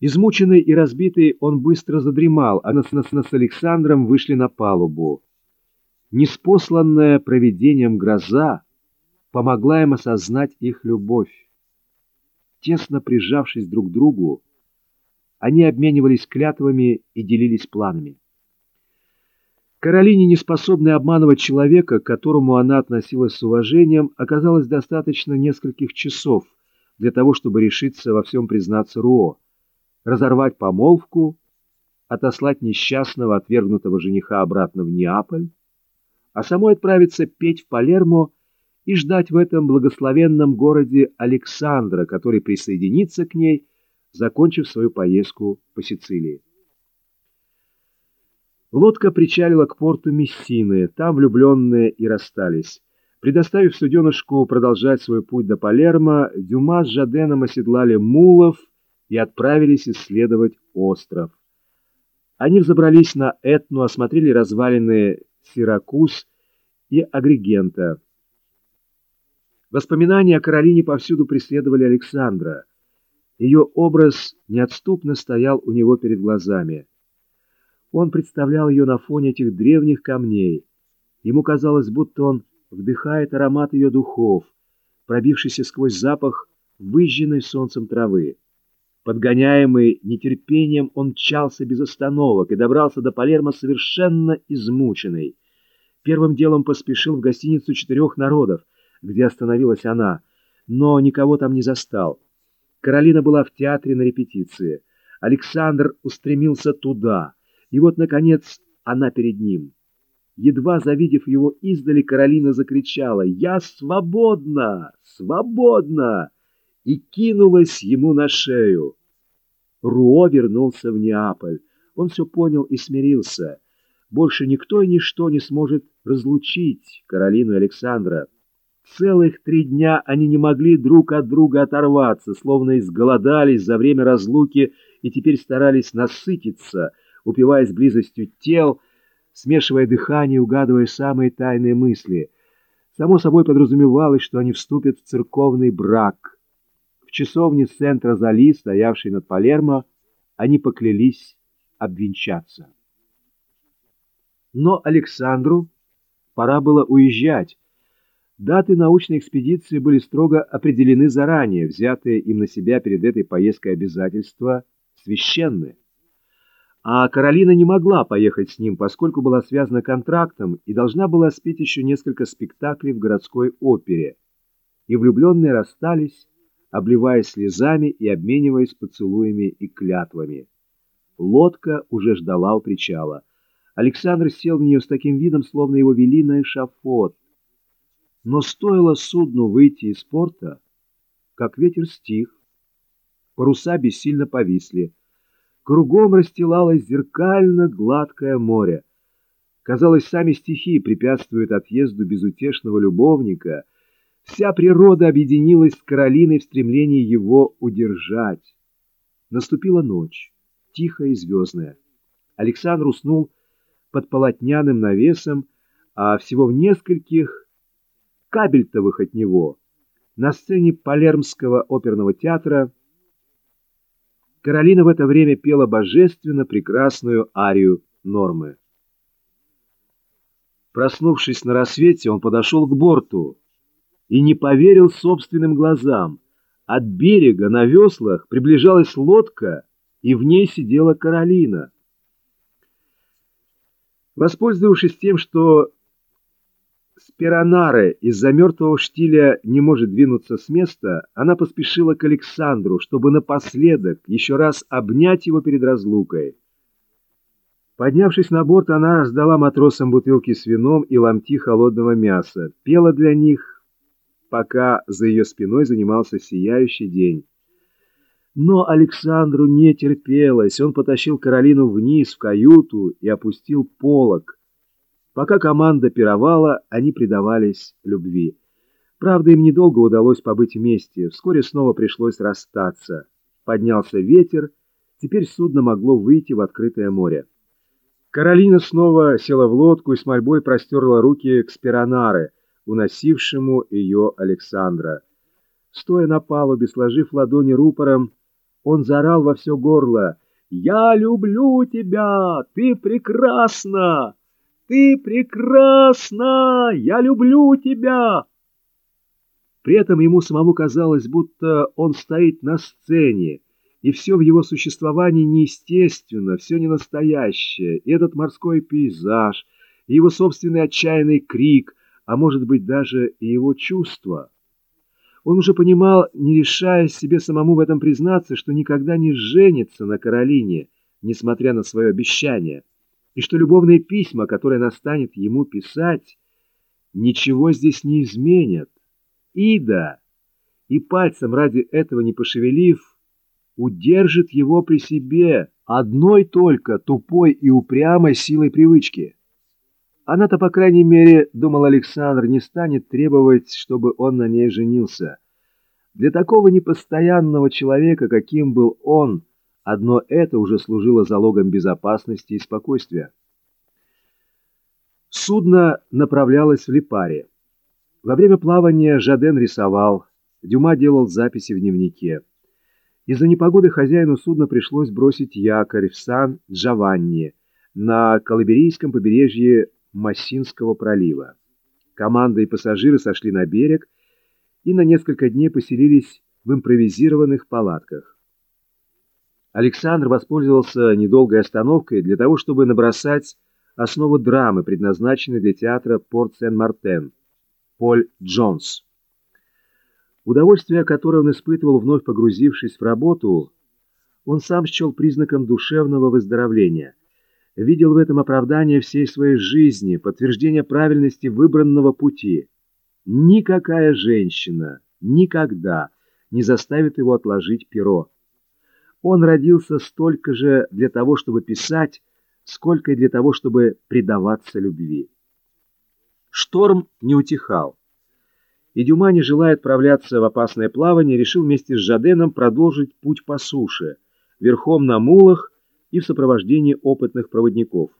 Измученный и разбитый, он быстро задремал, а нас, нас, нас с Александром вышли на палубу. Неспосланная провидением гроза помогла им осознать их любовь. Тесно прижавшись друг к другу, они обменивались клятвами и делились планами. Каролине, неспособной обманывать человека, к которому она относилась с уважением, оказалось достаточно нескольких часов для того, чтобы решиться во всем признаться Руо, разорвать помолвку, отослать несчастного отвергнутого жениха обратно в Неаполь, а самой отправиться петь в Палермо и ждать в этом благословенном городе Александра, который присоединится к ней, закончив свою поездку по Сицилии. Лодка причалила к порту Мессины, там влюбленные и расстались. Предоставив суденышку продолжать свой путь до Палермо, Дюма с Жаденом оседлали мулов и отправились исследовать остров. Они взобрались на Этну, осмотрели развалины Сиракуз и Агригента. Воспоминания о Каролине повсюду преследовали Александра. Ее образ неотступно стоял у него перед глазами. Он представлял ее на фоне этих древних камней. Ему казалось, будто он вдыхает аромат ее духов, пробившийся сквозь запах выжженной солнцем травы. Подгоняемый нетерпением, он мчался без остановок и добрался до Палермо совершенно измученный. Первым делом поспешил в гостиницу четырех народов, где остановилась она, но никого там не застал. Каролина была в театре на репетиции. Александр устремился туда, и вот, наконец, она перед ним. Едва завидев его издали, Каролина закричала «Я свободна! Свободна!» И кинулась ему на шею. Руо вернулся в Неаполь. Он все понял и смирился. Больше никто и ничто не сможет разлучить Каролину и Александра. Целых три дня они не могли друг от друга оторваться, словно изголодались за время разлуки и теперь старались насытиться, упиваясь близостью тел, смешивая дыхание, угадывая самые тайные мысли. Само собой подразумевалось, что они вступят в церковный брак — в часовне Сент-Розали, стоявшей над Палермо, они поклялись обвенчаться. Но Александру пора было уезжать. Даты научной экспедиции были строго определены заранее, взятые им на себя перед этой поездкой обязательства священные. А Каролина не могла поехать с ним, поскольку была связана контрактом и должна была спеть еще несколько спектаклей в городской опере. И влюбленные расстались, обливаясь слезами и обмениваясь поцелуями и клятвами. Лодка уже ждала у причала. Александр сел в нее с таким видом, словно его вели на эшафот. Но стоило судну выйти из порта, как ветер стих, паруса бессильно повисли. Кругом расстилалось зеркально гладкое море. Казалось, сами стихи препятствуют отъезду безутешного любовника — Вся природа объединилась с Каролиной в стремлении его удержать. Наступила ночь, тихая и звездная. Александр уснул под полотняным навесом, а всего в нескольких кабельтовых от него на сцене Палермского оперного театра Каролина в это время пела божественно прекрасную арию Нормы. Проснувшись на рассвете, он подошел к борту, и не поверил собственным глазам. От берега на веслах приближалась лодка, и в ней сидела Каролина. Воспользовавшись тем, что Спиронаре из-за мертвого штиля не может двинуться с места, она поспешила к Александру, чтобы напоследок еще раз обнять его перед разлукой. Поднявшись на борт, она раздала матросам бутылки с вином и ломти холодного мяса, пела для них пока за ее спиной занимался сияющий день. Но Александру не терпелось. Он потащил Каролину вниз в каюту и опустил полог. Пока команда пировала, они предавались любви. Правда, им недолго удалось побыть вместе. Вскоре снова пришлось расстаться. Поднялся ветер. Теперь судно могло выйти в открытое море. Каролина снова села в лодку и с мольбой простерла руки к спиронаре, уносившему ее Александра. Стоя на палубе, сложив ладони рупором, Он заорал во все горло «Я люблю тебя! Ты прекрасна! Ты прекрасна! Я люблю тебя!» При этом ему самому казалось, будто он стоит на сцене, и все в его существовании неестественно, все не настоящее, и этот морской пейзаж, и его собственный отчаянный крик, а может быть даже и его чувства. Он уже понимал, не решаясь себе самому в этом признаться, что никогда не женится на Каролине, несмотря на свое обещание, и что любовные письма, которые настанет ему писать, ничего здесь не изменят. Ида, и пальцем ради этого не пошевелив, удержит его при себе одной только тупой и упрямой силой привычки. Она-то, по крайней мере, думал Александр, не станет требовать, чтобы он на ней женился. Для такого непостоянного человека, каким был он, одно это уже служило залогом безопасности и спокойствия. Судно направлялось в Липаре. Во время плавания Жаден рисовал, Дюма делал записи в дневнике. Из-за непогоды хозяину судна пришлось бросить якорь в Сан-Джованни на Калаберийском побережье Массинского пролива. Команда и пассажиры сошли на берег и на несколько дней поселились в импровизированных палатках. Александр воспользовался недолгой остановкой для того, чтобы набросать основу драмы, предназначенной для театра Порт-Сен-Мартен. Поль Джонс. Удовольствие, которое он испытывал, вновь погрузившись в работу, он сам счел признаком душевного выздоровления. Видел в этом оправдание всей своей жизни, подтверждение правильности выбранного пути. Никакая женщина никогда не заставит его отложить перо. Он родился столько же для того, чтобы писать, сколько и для того, чтобы предаваться любви. Шторм не утихал. И Дюма, не желая отправляться в опасное плавание, решил вместе с Жаденом продолжить путь по суше, верхом на мулах и в сопровождении опытных проводников.